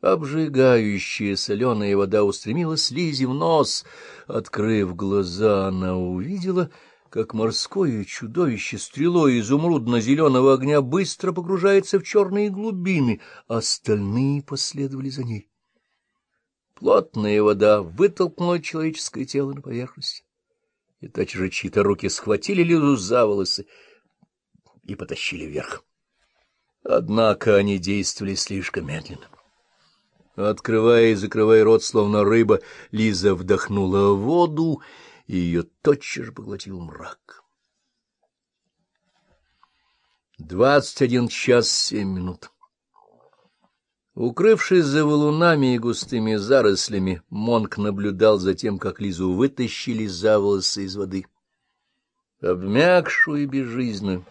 Обжигающая соленая вода устремилась Лизе в нос. Открыв глаза, она увидела, как морское чудовище стрелой изумрудно-зеленого огня быстро погружается в черные глубины, остальные последовали за ней. Плотная вода вытолкнула человеческое тело на поверхность. И тотчас же чьи-то руки схватили Лизу за волосы и потащили вверх. Однако они действовали слишком медленно. Открывая и закрывая рот, словно рыба, Лиза вдохнула воду, и ее тотчас же поглотил мрак. Двадцать один час семь минут. Укрывшись за валунами и густыми зарослями, Монк наблюдал за тем, как Лизу вытащили за волосы из воды. Обмякшую и безжизненную.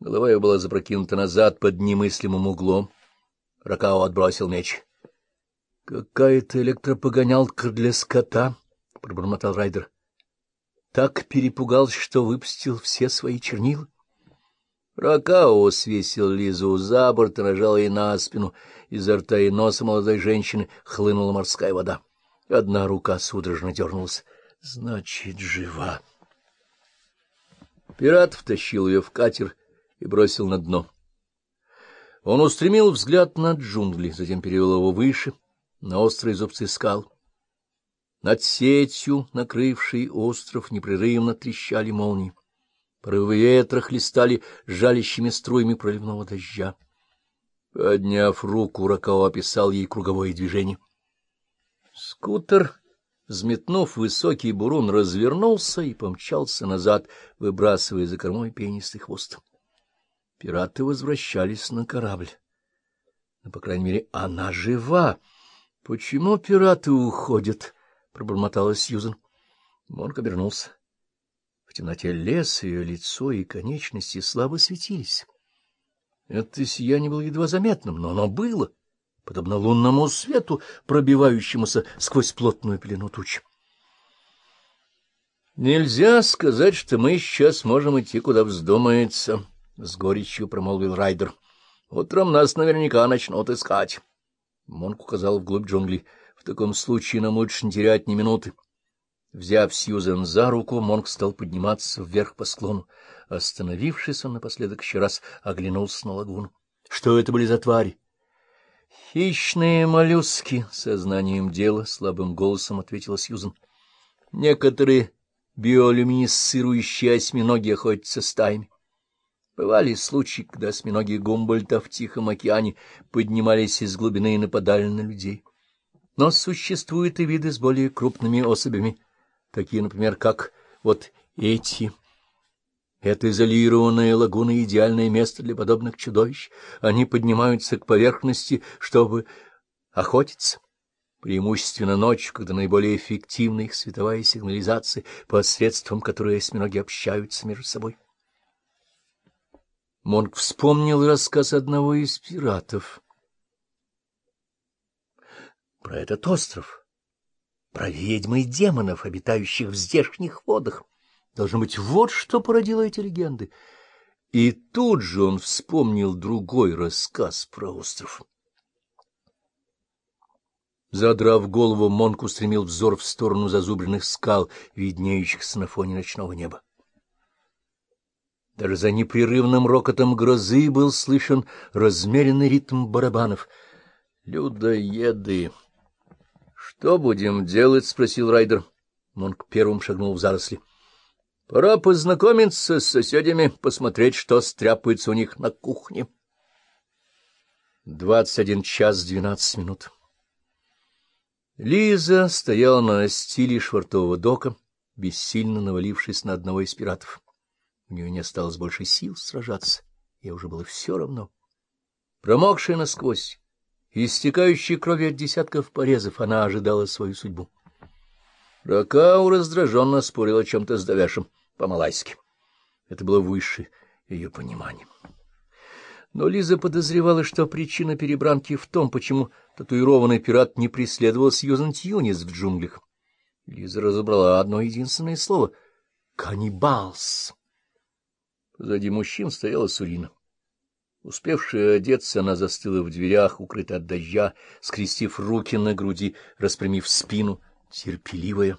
Голова ее была запрокинута назад под немыслимым углом. Ракао отбросил меч. — Какая-то электропогонялка для скота, — пробормотал Райдер. Так перепугался, что выпустил все свои чернила. Ракао свесил Лизу за борт и нажал ей на спину. Изо рта и носа молодой женщины хлынула морская вода. Одна рука судорожно дернулась. — Значит, жива. Пират втащил ее в катер и бросил на дно. Он устремил взгляд на джунгли, затем перевел его выше, на острые зубцы скал. Над сетью, накрывшей остров, непрерывно трещали молнии. Порывы ветра хлестали жалящими струями проливного дождя. Подняв руку, Ракао описал ей круговое движение. Скутер, взметнув высокий бурун, развернулся и помчался назад, выбрасывая за кормой пенистый хвост. Пираты возвращались на корабль. Но, по крайней мере, она жива. — Почему пираты уходят? — пробормотала Сьюзен. Монк обернулся. В темноте леса ее лицо и конечности слабо светились. Это сияние было едва заметным, но оно было, подобно лунному свету, пробивающемуся сквозь плотную пелену туч. — Нельзя сказать, что мы сейчас можем идти, куда вздумается, — с горечью промолвил Райдер. — Утром нас наверняка начнут искать. Монк указал вглубь джунглей. — В таком случае нам лучше не терять ни минуты. Взяв Сьюзен за руку, Монк стал подниматься вверх по склону. Остановившись, он напоследок еще раз оглянулся на лагуну. — Что это были за твари? — Хищные моллюски, — сознанием дела, — слабым голосом ответила Сьюзен. — Некоторые биолюминесцирующие осьминоги охотятся стаями. Бывали случаи, когда осьминоги Гумбольта в Тихом океане поднимались из глубины и нападали на людей. Но существуют и виды с более крупными особями, такие, например, как вот эти. Это изолированная лагуна — идеальное место для подобных чудовищ. Они поднимаются к поверхности, чтобы охотиться. Преимущественно ночью, когда наиболее эффективна их световая сигнализация, посредством которой осьминоги общаются между собой. Монк вспомнил рассказ одного из пиратов. Про этот остров, про ведьм и демонов, обитающих в здешних водах. Должно быть, вот что породило эти легенды. И тут же он вспомнил другой рассказ про остров. Задрав голову, Монк устремил взор в сторону зазубренных скал, виднеющихся на фоне ночного неба. Даже за непрерывным рокотом грозы был слышен размеренный ритм барабанов. «Людоеды!» «Что будем делать?» — спросил Райдер. Монк первым шагнул в заросли. «Пора познакомиться с соседями, посмотреть, что стряпается у них на кухне». Двадцать один час двенадцать минут. Лиза стояла на стиле швартового дока, бессильно навалившись на одного из пиратов. У нее не осталось больше сил сражаться, ей уже было все равно. Промокшая насквозь, истекающая кровью от десятков порезов, она ожидала свою судьбу. Ракау раздраженно спорил о чем-то с Давяшем по-малайски. Это было выше ее понимания. Но Лиза подозревала, что причина перебранки в том, почему татуированный пират не преследовал Сьюзан Тьюнис в джунглях. Лиза разобрала одно единственное слово — «каннибалс». Позади мужчин стояла Сурина. Успевшая одеться, она застыла в дверях, укрыта от дождя, скрестив руки на груди, распрямив спину, терпеливая.